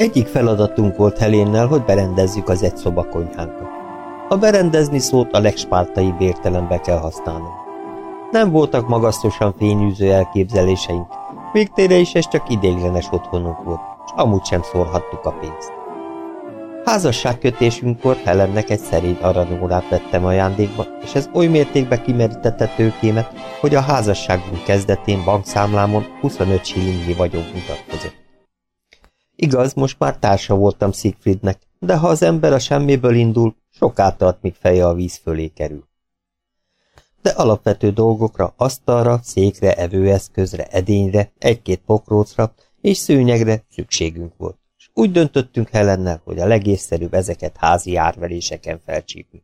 Egyik feladatunk volt Helénnel, hogy berendezzük az egy szobakonyhánkat. A berendezni szót a legspártai bértelembe kell használnom. Nem voltak magasztosan fényűző elképzeléseink, végtére is ez csak idéglenes otthonunk volt, és amúgy sem szórhattuk a pénzt. Házasságkötésünkkor Helennek egy szerény aranyórát vettem ajándékba, és ez oly mértékben kimerítette tőkémet, hogy a házasságunk kezdetén bankszámlámon 25 shillingnyi vagyok mutatkozott. Igaz, most már társa voltam Siegfriednek, de ha az ember a semmiből indul, soká tart, míg feje a víz fölé kerül. De alapvető dolgokra, asztalra, székre, evőeszközre, edényre, egy-két pokrócra és szőnyegre szükségünk volt és úgy döntöttünk Helennel, hogy a legészszerűbb ezeket házi árveréseken felcsípni.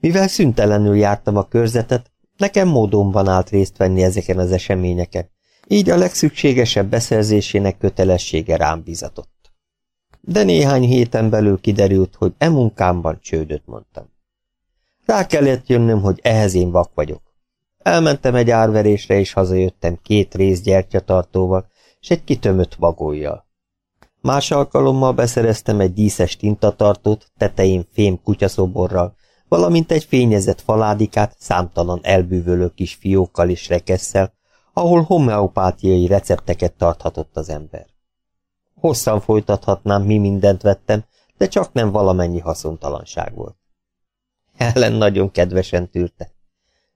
Mivel szüntelenül jártam a körzetet, nekem módonban állt részt venni ezeken az eseményeken, így a legszükségesebb beszerzésének kötelessége rám bizatott. De néhány héten belül kiderült, hogy e munkámban csődöt mondtam. Rá kellett jönnöm, hogy ehhez én vak vagyok. Elmentem egy árverésre, és hazajöttem két rész gyertyatartóval, és egy kitömött vagójjal. Más alkalommal beszereztem egy díszes tintatartót, tetején fém kutyaszoborral, valamint egy fényezett faládikát számtalan elbűvölő kis fiókkal és rekesszel, ahol homeopátiai recepteket tarthatott az ember. Hosszan folytathatnám, mi mindent vettem, de csak nem valamennyi haszontalanság volt. Ellen nagyon kedvesen tűrte.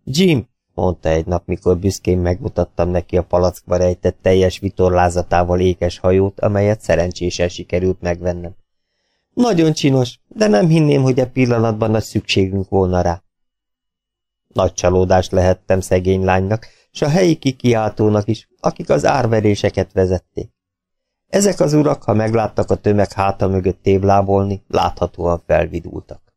Jim, mondta egy nap, mikor büszkén megmutattam neki a palackba rejtett teljes vitorlázatával ékes hajót, amelyet szerencsésen sikerült megvennem. Nagyon csinos, de nem hinném, hogy a pillanatban nagy szükségünk volna rá. Nagy csalódást lehettem szegény lánynak, s a helyi kikiáltónak is, akik az árveréseket vezették. Ezek az urak, ha megláttak a tömeg háta mögött téblábolni, láthatóan felvidultak.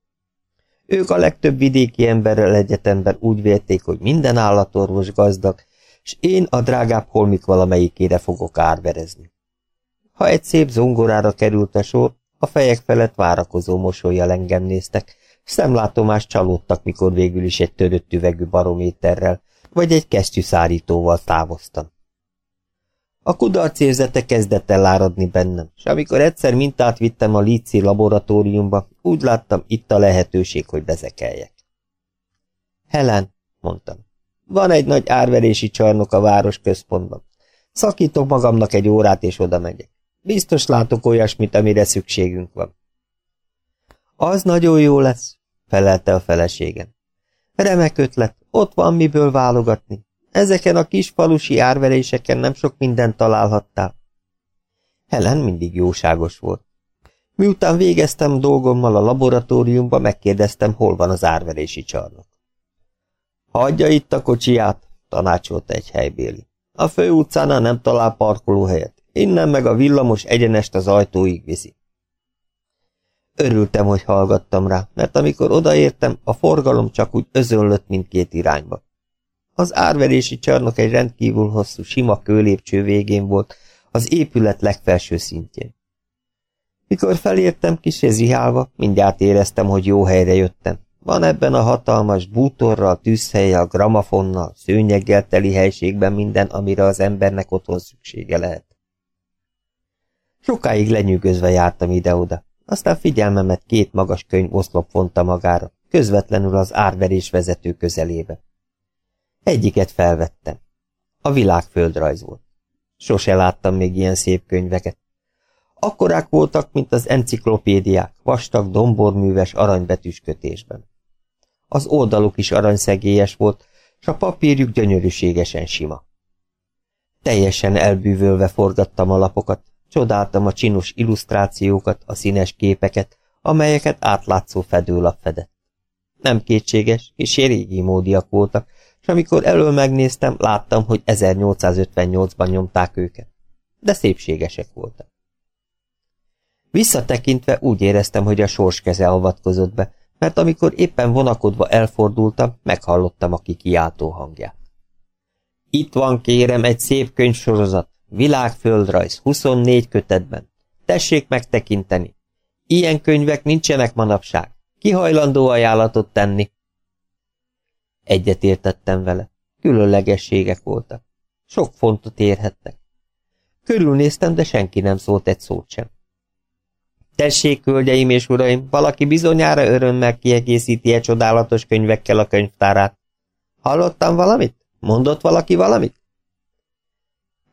Ők a legtöbb vidéki emberrel egyetemben úgy vélték, hogy minden állatorvos gazdag, és én a drágább holmik valamelyikére fogok árverezni. Ha egy szép zongorára került a sor, a fejek felett várakozó mosolyjal engem néztek, szemlátomást csalódtak, mikor végül is egy törött üvegű barométerrel, vagy egy kesztyűszárítóval távoztam. A kudarc érzete kezdett el áradni bennem, és amikor egyszer mintát vittem a Líci laboratóriumba, úgy láttam itt a lehetőség, hogy bezekeljek. Helen, mondtam, van egy nagy árverési csarnok a város központban. Szakítok magamnak egy órát, és oda megyek. Biztos látok olyasmit, amire szükségünk van. Az nagyon jó lesz, felelte a feleségem. Remek ötlet, ott van miből válogatni. Ezeken a kis falusi árveréseken nem sok mindent találhattál. Helen mindig jóságos volt. Miután végeztem dolgommal a laboratóriumba, megkérdeztem, hol van az árverési csarnok. Hagyja itt a kocsiját, tanácsolta egy helybéli. A főutcánál nem talál parkolóhelyet. Innen meg a villamos egyenest az ajtóig viszi. Örültem, hogy hallgattam rá, mert amikor odaértem, a forgalom csak úgy özönlött mindkét irányba. Az árverési csarnok egy rendkívül hosszú, sima kőlépcső végén volt, az épület legfelső szintjén. Mikor felértem kisé zihálva, mindjárt éreztem, hogy jó helyre jöttem. Van ebben a hatalmas bútorral, tűzhelyjel, gramafonnal, szőnyeggel teli helységben minden, amire az embernek otthon szüksége lehet. Sokáig lenyűgözve jártam ide-oda, aztán figyelmemet két magas könyv oszlop vonta magára, közvetlenül az árverés vezető közelébe. Egyiket felvettem. A világ földrajz volt. Sose láttam még ilyen szép könyveket. Akkorák voltak, mint az enciklopédiák, vastag, domborműves aranybetűs kötésben. Az oldaluk is aranyszegélyes volt, s a papírjuk gyönyörűségesen sima. Teljesen elbűvölve forgattam a lapokat, csodáltam a csinos illusztrációkat, a színes képeket, amelyeket átlátszó fedőlap fedett. Nem kétséges, és régi módiak voltak, és amikor elől megnéztem, láttam, hogy 1858-ban nyomták őket. De szépségesek voltak. Visszatekintve úgy éreztem, hogy a sors keze avatkozott be, mert amikor éppen vonakodva elfordultam, meghallottam a kikiáltó hangját. Itt van, kérem, egy szép könyvsorozat, világföldrajz, 24 kötetben. Tessék megtekinteni. Ilyen könyvek nincsenek manapság. Ki hajlandó ajánlatot tenni? Egyet értettem vele. Különlegességek voltak. Sok fontot érhettek. Körülnéztem, de senki nem szólt egy szót sem. Tessék, hölgyeim és uraim, valaki bizonyára örömmel kiegészíti e csodálatos könyvekkel a könyvtárát. Hallottam valamit? Mondott valaki valamit?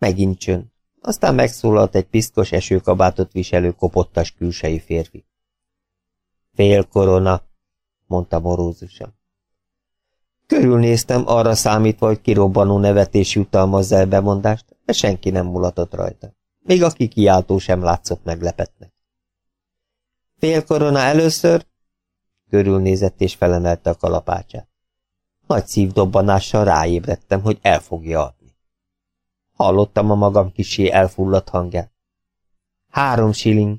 Megint csönd. Aztán megszólalt egy piszkos esőkabátot viselő kopottas külsejű férfi. Fél korona, mondta borózusan. Körülnéztem, arra számítva, hogy kirobbanó nevetés jutalmazza el bemondást, de senki nem mulatott rajta. Még a kikiáltó sem látszott meglepetnek. Fél korona először? Körülnézett és felemelte a kalapácsát. Nagy szívdobbanással ráébredtem, hogy el fogja adni. Hallottam a magam kisé elfulladt hangját. Három shilling.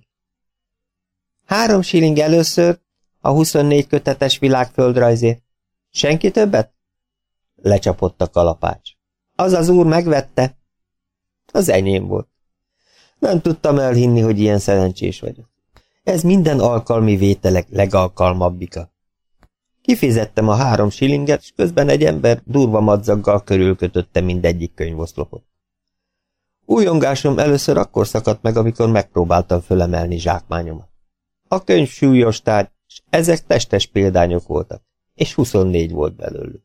Három shilling először, a 24 kötetes világföldrajzért. Senki többet? Lecsapott a kalapács. Az az úr megvette. Az enyém volt. Nem tudtam elhinni, hogy ilyen szerencsés vagyok. Ez minden alkalmi vételek legalkalmabbika. Kifizettem a három silinget, és közben egy ember durva madzaggal körülkötötte mindegyik könyvoszlopot. Újongásom először akkor szakadt meg, amikor megpróbáltam fölemelni zsákmányomat. A könyv súlyos tárgy, és ezek testes példányok voltak, és 24 volt belőlük.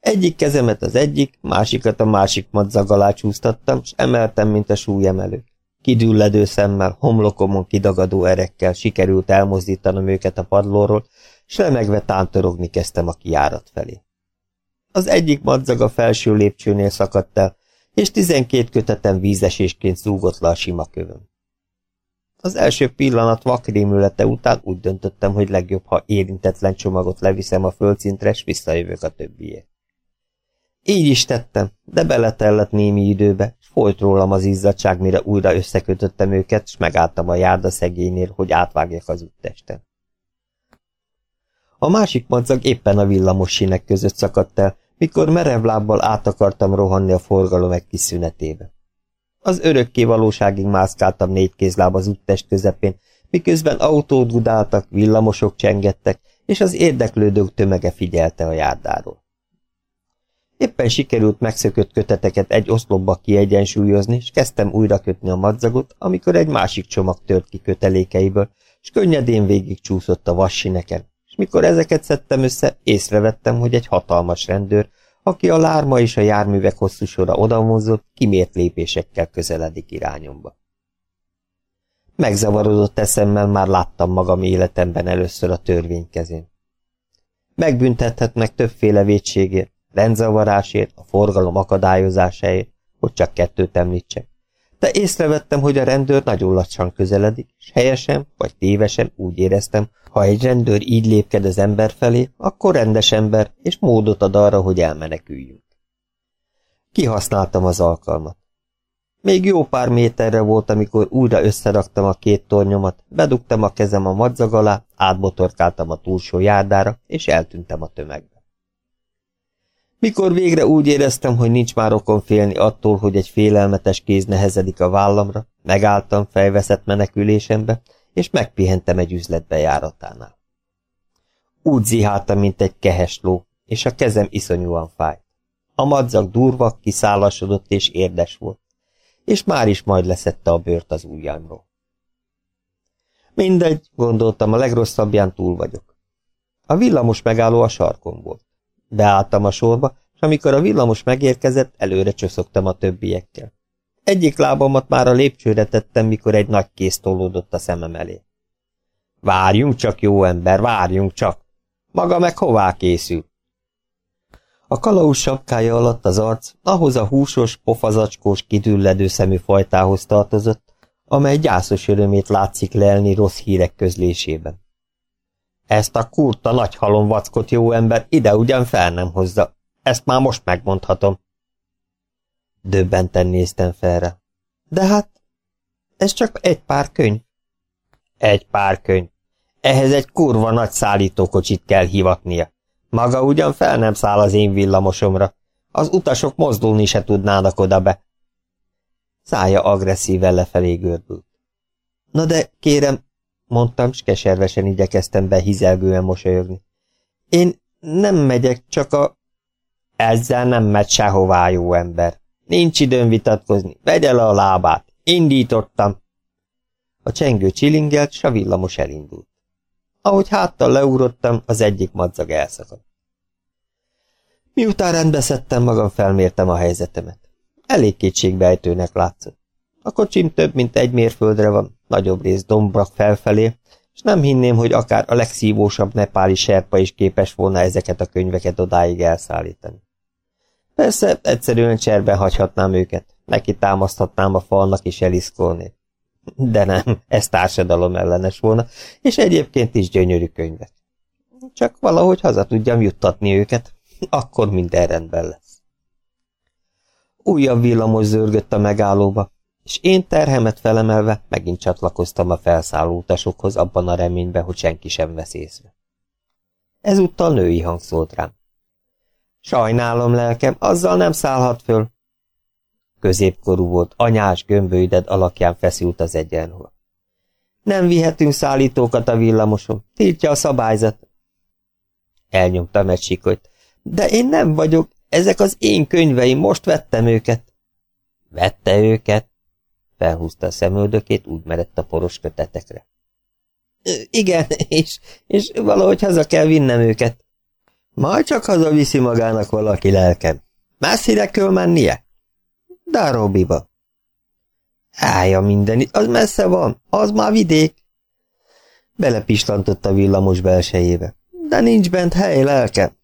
Egyik kezemet az egyik, másikat a másik madzag alá csúsztattam, s emeltem, mint a súlyemelő. Kidülledő szemmel, homlokomon kidagadó erekkel sikerült elmozdítanom őket a padlóról, s remegve tántorogni kezdtem a kiárat felé. Az egyik madzag a felső lépcsőnél szakadt el, és tizenkét kötetem vízesésként szúgott le a sima kövön. Az első pillanat vakrémülete után úgy döntöttem, hogy legjobb, ha érintetlen csomagot leviszem a földszintre, és visszajövök a többiért. Így is tettem, de beletellett némi időbe, és folyt rólam az izzadság, mire újra összekötöttem őket, és megálltam a járda szegénynél, hogy átvágjak az úttesten. A másik madzag éppen a villamos sínek között szakadt el, mikor merev lábbal át akartam rohanni a forgalom egy kis szünetébe. Az örökké valóságig mászkáltam négy kézláb az úttest közepén, miközben autót gudáltak, villamosok csengettek, és az érdeklődők tömege figyelte a járdáról. Éppen sikerült megszökött köteteket egy oszlopba kiegyensúlyozni, és kezdtem újra kötni a madzagot, amikor egy másik csomag tört ki kötelékeiből, és könnyedén végig csúszott a vassineken, mikor ezeket szedtem össze, észrevettem, hogy egy hatalmas rendőr, aki a lárma és a járművek hosszú sora odamozott, kimért lépésekkel közeledik irányomba. Megzavarodott eszemmel már láttam magam életemben először a törvény kezén. Megbüntethetnek többféle védségért, rendzavarásért, a forgalom akadályozásáért, hogy csak kettőt említsek. De észrevettem, hogy a rendőr nagyon lassan közeledik, és helyesen vagy tévesen úgy éreztem, ha egy rendőr így lépked az ember felé, akkor rendes ember, és módot ad arra, hogy elmeneküljünk. Kihasználtam az alkalmat. Még jó pár méterre volt, amikor újra összeraktam a két tornyomat, bedugtam a kezem a madzag alá, átbotorkáltam a túlsó járdára, és eltűntem a tömegbe. Mikor végre úgy éreztem, hogy nincs már okon félni attól, hogy egy félelmetes kéz nehezedik a vállamra, megálltam fejveszett menekülésembe, és megpihentem egy üzletbe járatánál. Úgy ziháltam, mint egy kehes ló, és a kezem iszonyúan fájt. A madzag durva, kiszállasodott és érdes volt, és már is majd leszette a bőrt az ujjamról. Mindegy, gondoltam, a legrosszabbján túl vagyok. A villamos megálló a sarkon volt. Beálltam a sorba, és amikor a villamos megérkezett, előre csöszogtam a többiekkel. Egyik lábamat már a lépcsőre tettem, mikor egy nagy kéz tolódott a szemem elé. Várjunk csak, jó ember, várjunk csak! Maga meg hová készül? A kalauz sapkája alatt az arc ahhoz a húsos, pofazacskós, kidülledő szemű fajtához tartozott, amely gyászos örömét látszik lelni rossz hírek közlésében. Ezt a kurta nagy halom vackot jó ember ide ugyan fel nem hozza. Ezt már most megmondhatom. Döbbenten néztem felre. De hát, ez csak egy pár könyv. Egy pár könyv. Ehhez egy kurva nagy szállítókocsit kell hivatnia. Maga ugyan fel nem száll az én villamosomra. Az utasok mozdulni se tudnának oda be. Szája agresszíven lefelé görbült. Na de, kérem, mondtam, s keservesen igyekeztem behizelgően mosolyogni. Én nem megyek, csak a... Ezzel nem megy sehová, jó ember. Nincs időm vitatkozni. Vegye le a lábát. Indítottam. a csengő csilingelt, s a villamos elindult. Ahogy háttal leugrottam, az egyik madzag elszakadt. Miután rendbeszedtem magam, felmértem a helyzetemet. Elég kétségbejtőnek látszott. A kocsim több mint egy mérföldre van, nagyobb rész dombrak felfelé, és nem hinném, hogy akár a legszívósabb nepáli serpa is képes volna ezeket a könyveket odáig elszállítani. Persze, egyszerűen cserben hagyhatnám őket, neki támaszthatnám a falnak is eliszkolni. De nem, ez társadalom ellenes volna, és egyébként is gyönyörű könyvek. Csak valahogy haza tudjam juttatni őket, akkor minden rendben lesz. Újabb villamos zörgött a megállóba, és én terhemet felemelve megint csatlakoztam a felszálló utasokhoz abban a reményben, hogy senki sem vesz észre. Ezúttal női hang szólt rám. Sajnálom, lelkem, azzal nem szállhat föl. Középkorú volt, anyás gömbölyded alakján feszült az egyenruha. Nem vihetünk szállítókat a villamoson, tiltja a szabályzat. Elnyomtam egy sikolyt. De én nem vagyok, ezek az én könyveim, most vettem őket. Vette őket? Felhúzta a szemöldökét, úgy merett a poros kötetekre. Igen, és, és valahogy haza kell vinnem őket. Majd csak hazaviszi magának valaki lelkem. Messzire kell mennie? Darobiba. Állja mindenit, az messze van, az már vidék. Belepislantott a villamos belsejébe. De nincs bent hely, lelkem.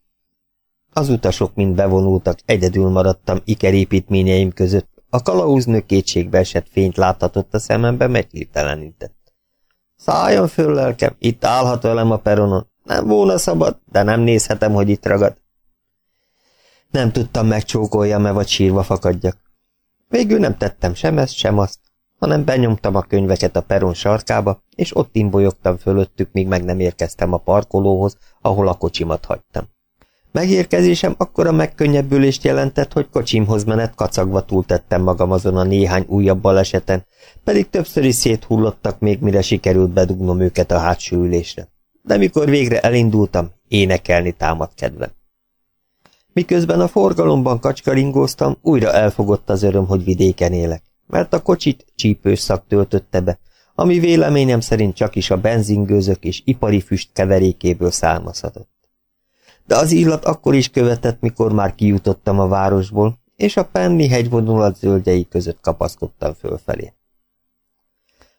Az utasok mind bevonultak, egyedül maradtam ikerépítményeim között, a kalauznő kétségbe esett fényt láthatott a szemembe, megkirtelenített. Szálljon föl, lelkem, itt állhat velem a peronon. Nem volna szabad, de nem nézhetem, hogy itt ragad. Nem tudtam megcsókoljam-e, vagy sírva fakadjak. Végül nem tettem sem ezt, sem azt, hanem benyomtam a könyveket a peron sarkába, és ott imbolyogtam fölöttük, míg meg nem érkeztem a parkolóhoz, ahol a kocsimat hagytam. Megérkezésem akkora megkönnyebbülést jelentett, hogy kocsimhoz menet kacagva túltettem magam azon a néhány újabb baleseten, pedig többször is széthullottak még, mire sikerült bedugnom őket a hátsó ülésre. De mikor végre elindultam, énekelni támad kedvem. Miközben a forgalomban kacskaringóztam, újra elfogott az öröm, hogy vidéken élek, mert a kocsit csípős szak töltötte be, ami véleményem szerint csak is a benzingőzök és ipari füst keverékéből származhatott de az illat akkor is követett, mikor már kijutottam a városból, és a Penni hegyvonulat zöldjei között kapaszkodtam fölfelé.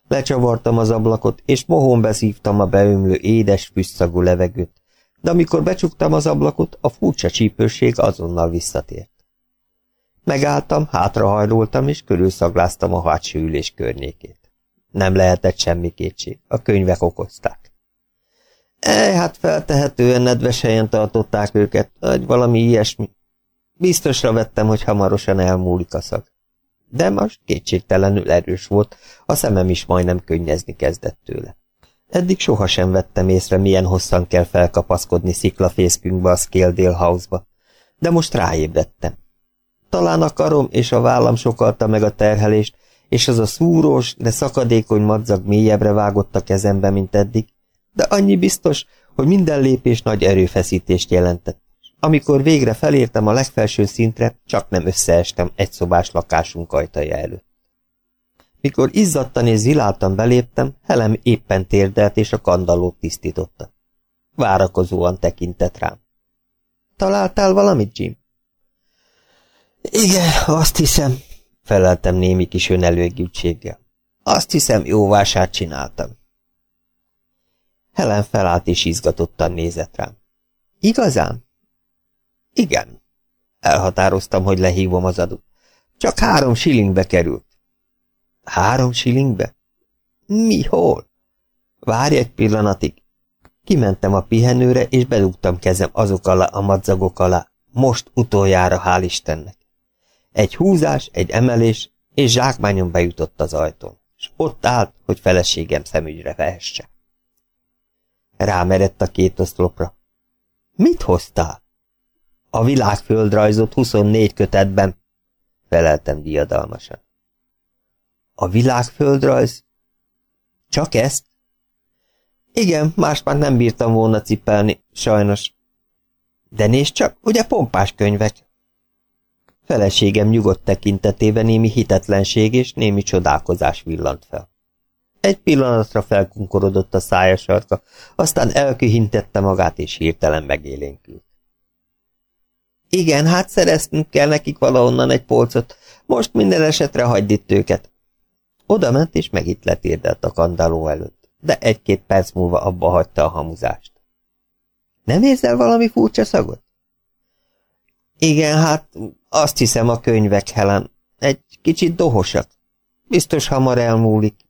Lecsavartam az ablakot, és mohón beszívtam a beömlő édes, füstszagú levegőt, de amikor becsuktam az ablakot, a furcsa csípőség azonnal visszatért. Megálltam, hátrahajlultam, és körülszagláztam a hátsó ülés környékét. Nem lehetett semmi kétség, a könyvek okozták. E, hát feltehetően nedves helyen tartották őket, vagy valami ilyesmi. Biztosra vettem, hogy hamarosan elmúlik a szag. De most kétségtelenül erős volt, a szemem is majdnem könnyezni kezdett tőle. Eddig sohasem vettem észre, milyen hosszan kell felkapaszkodni sziklafészkünkbe a Scale House-ba, de most ráébredtem. Talán a karom és a vállam sokalta meg a terhelést, és az a szúrós, de szakadékony madzag mélyebbre vágott a kezembe, mint eddig, de annyi biztos, hogy minden lépés nagy erőfeszítést jelentett. Amikor végre felértem a legfelső szintre, csak nem összeestem egy szobás lakásunk ajtaja előtt. Mikor izzadtan és ziláltan beléptem, Helem éppen térdelt és a kandallót tisztította. Várakozóan tekintett rám. Találtál valamit, Jim? Igen, azt hiszem, feleltem némi kis önelőgültséggel. Azt hiszem, jó vásárt csináltam. Helen felállt és izgatottan nézett rám. Igazán? Igen. Elhatároztam, hogy lehívom az adót. Csak három silingbe került. Három silingbe? Mi, hol? Várj egy pillanatig. Kimentem a pihenőre, és bedugtam kezem azok alá a madzagok alá. Most utoljára, hál' Istennek. Egy húzás, egy emelés, és zsákmányon bejutott az ajtón, és ott állt, hogy feleségem szemügyre vehesse. Rámerett a két oszlopra. Mit hoztál? A világföldrajzot 24 kötetben, feleltem diadalmasan. A világföldrajz? Csak ezt? Igen, más már nem bírtam volna cipelni, sajnos. De nézd csak, ugye pompás könyvek? Feleségem nyugodt tekintetében némi hitetlenség és némi csodálkozás villant fel. Egy pillanatra felkunkorodott a szája sarka, aztán elkühintette magát, és hirtelen megélénkült. Igen, hát szereztünk kell nekik valahonnan egy polcot. Most minden esetre hagyd itt őket. Oda ment, és megint letérdelt a kandáló előtt, de egy-két perc múlva abba hagyta a hamuzást. Nem érzel valami furcsa szagot? Igen, hát azt hiszem a könyvek, Helen. Egy kicsit dohosak. Biztos hamar elmúlik.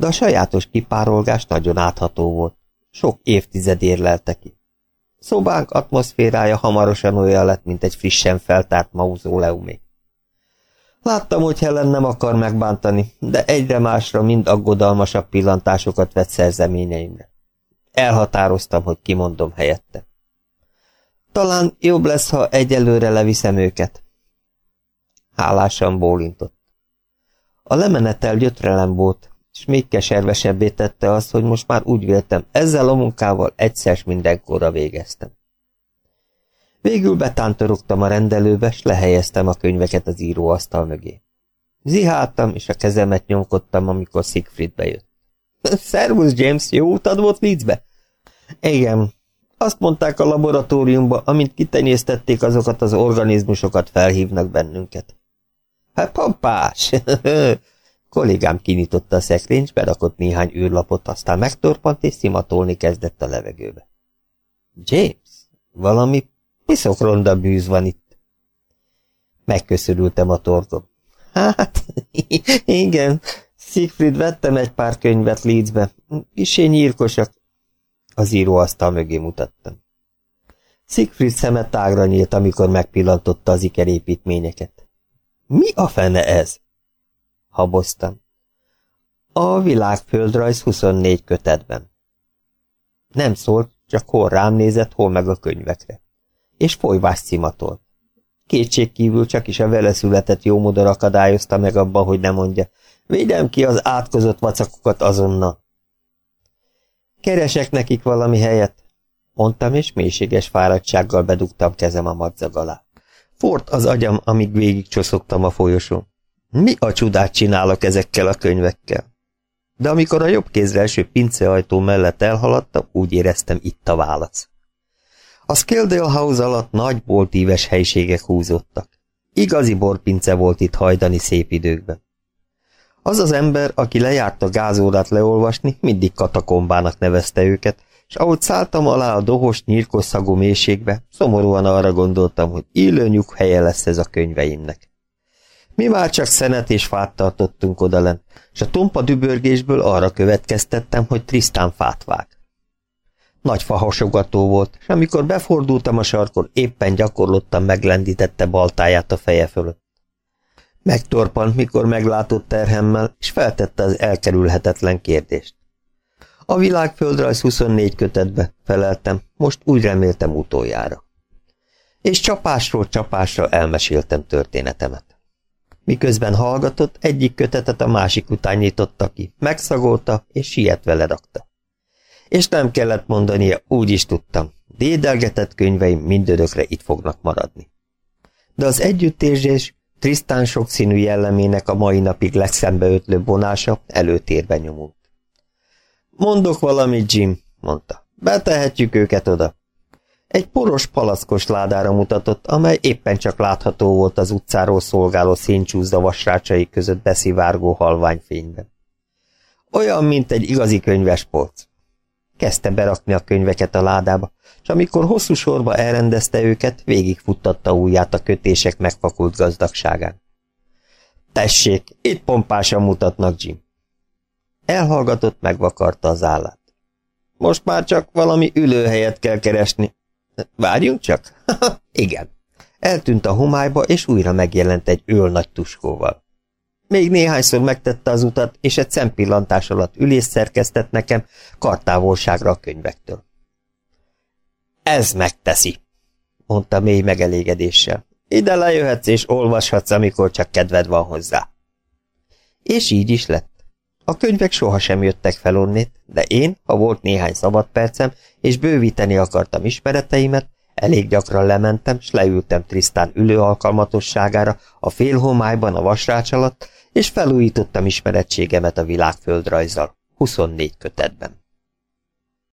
De a sajátos kipárolgás nagyon átható volt. Sok évtized érlelte ki. Szobánk atmoszférája hamarosan olyan lett, mint egy frissen feltárt mauzóleumé. Láttam, hogy Helen nem akar megbántani, de egyre másra mind aggodalmasabb pillantásokat vett szerzeményeimre. Elhatároztam, hogy kimondom helyette. Talán jobb lesz, ha egyelőre leviszem őket. Hálásan bólintott. A lemenetel gyötrelem volt, és még keservesebbé tette azt, hogy most már úgy véltem, ezzel a munkával egyszer mindenkorra végeztem. Végül betántorogtam a rendelőbe, s lehelyeztem a könyveket az íróasztal mögé. Ziháltam, és a kezemet nyomkodtam, amikor Siegfried bejött. Szervusz, James, jó utad volt Leedsbe? Igen. Azt mondták a laboratóriumba, amint kitenyésztették azokat az organizmusokat, felhívnak bennünket. Hát papás! Kollégám kinyitotta a szekrényt, berakott néhány űrlapot, aztán megtorpant és szimatolni kezdett a levegőbe. James, valami piszok ronda bűz van itt. Megköszörültem a torkom. Hát, igen, Siegfried vettem egy pár könyvet Leedsbe. Kisé nyírkosak. Az íróasztal mögé mutattam. Siegfried szeme tágra nyílt, amikor megpillantotta az ikerépítményeket. Mi a fene ez? Haboztam. A világföldrajz 24 kötetben. Nem szólt, csak hol rám nézett, hol meg a könyvekre. És folyvás cimatolt. Kétségkívül csak is a vele született jómodor akadályozta meg abban, hogy ne mondja. Védem ki az átkozott vacakokat azonnal. Keresek nekik valami helyet, mondtam, és mélységes fáradtsággal bedugtam kezem a madzag alá. Fort az agyam, amíg végig csoszogtam a folyosón. Mi a csodát csinálok ezekkel a könyvekkel? De amikor a jobb kézre első pinceajtó mellett elhaladtam, úgy éreztem itt a válasz. A Skeldale House alatt nagy boltíves helységek húzottak. Igazi borpince volt itt hajdani szép időkben. Az az ember, aki lejárt a gázórát leolvasni, mindig katakombának nevezte őket, és ahogy szálltam alá a dohos, nyírkos szagú mélységbe, szomorúan arra gondoltam, hogy illőnyük helye lesz ez a könyveimnek. Mi már csak szenet és fát tartottunk odalen, és a tompa dübörgésből arra következtettem, hogy Trisztán fát vág. Nagy fahasogató volt, és amikor befordultam a sarkon, éppen gyakorlottan meglendítette baltáját a feje fölött. Megtorpant, mikor meglátott terhemmel, és feltette az elkerülhetetlen kérdést. A világföldrajz 24 kötetbe, feleltem, most úgy reméltem utoljára. És csapásról csapásra elmeséltem történetemet. Miközben hallgatott, egyik kötetet a másik után nyitotta ki, megszagolta, és sietve lerakta. És nem kellett mondania, úgy is tudtam, dédelgetett könyveim mindörökre itt fognak maradni. De az együttérzés Trisztán sokszínű jellemének a mai napig legszembeötlő vonása előtérben nyomult. Mondok valamit, Jim, mondta. Betehetjük őket oda. Egy poros palackos ládára mutatott, amely éppen csak látható volt az utcáról szolgáló széncsúzda vasrácsai között beszivárgó halványfényben. Olyan, mint egy igazi könyvespolc. Kezdte berakni a könyveket a ládába, és amikor hosszú sorba elrendezte őket, végigfuttatta ujját a kötések megfakult gazdagságán. Tessék, itt pompásan mutatnak, Jim. Elhallgatott, megvakarta az állát. Most már csak valami ülőhelyet kell keresni. Várjunk csak? Igen. Eltűnt a homályba, és újra megjelent egy öl nagy tuskóval. Még néhányszor megtette az utat, és egy szempillantás alatt ülés szerkesztett nekem kartávolságra a könyvektől. Ez megteszi, mondta mély megelégedéssel. Ide lejöhetsz és olvashatsz, amikor csak kedved van hozzá. És így is lett. A könyvek sohasem jöttek fel onnét, de én, ha volt néhány szabad percem, és bővíteni akartam ismereteimet, Elég gyakran lementem, s leültem Trisztán ülő alkalmatosságára a félhomályban a vasrács alatt, és felújítottam ismerettségemet a világföldrajzzal, 24 kötetben.